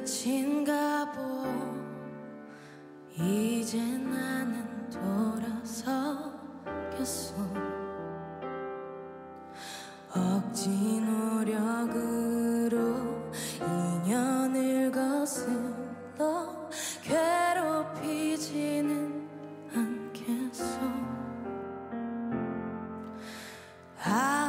끝인가 보. 이제 나는 돌아서겠어 억지 노력으로 인연을 거슬러 괴롭히지는 않겠어 아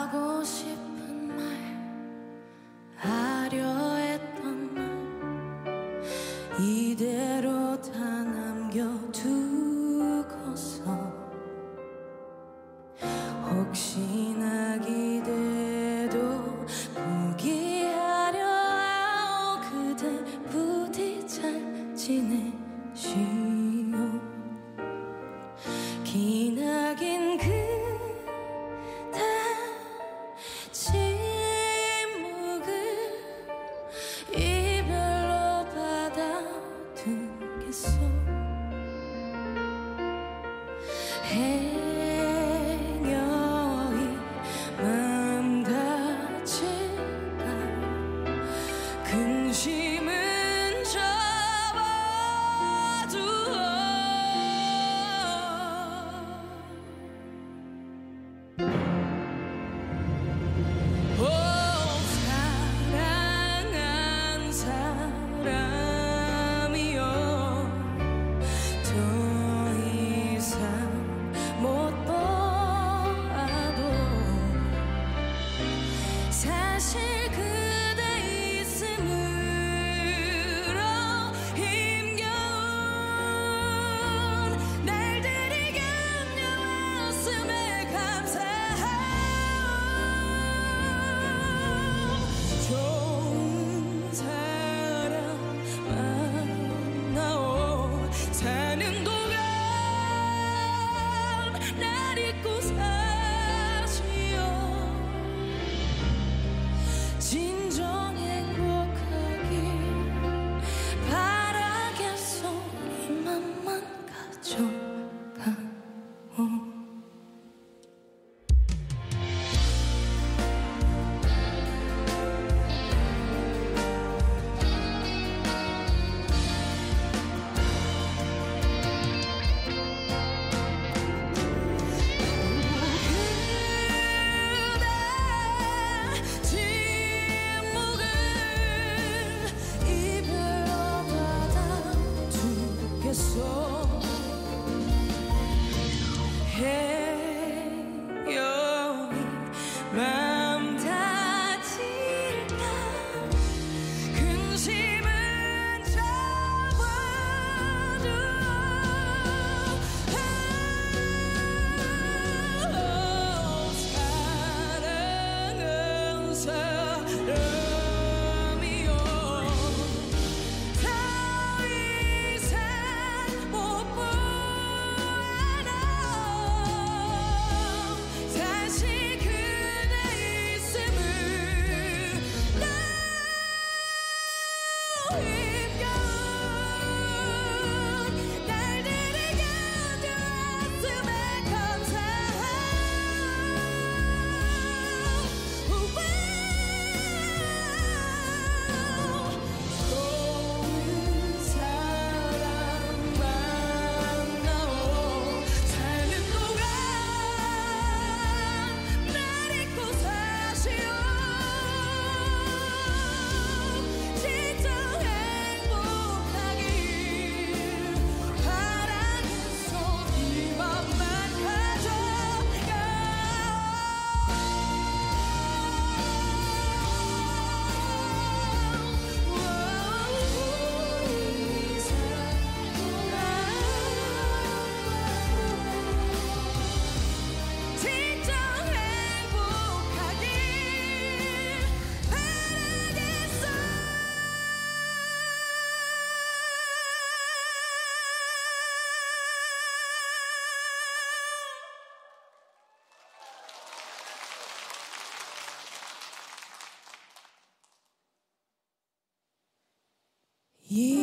남겨두고서 혹시나 기대도 포기하려 하오. 그대 부디 잘 지내. So. Yeah.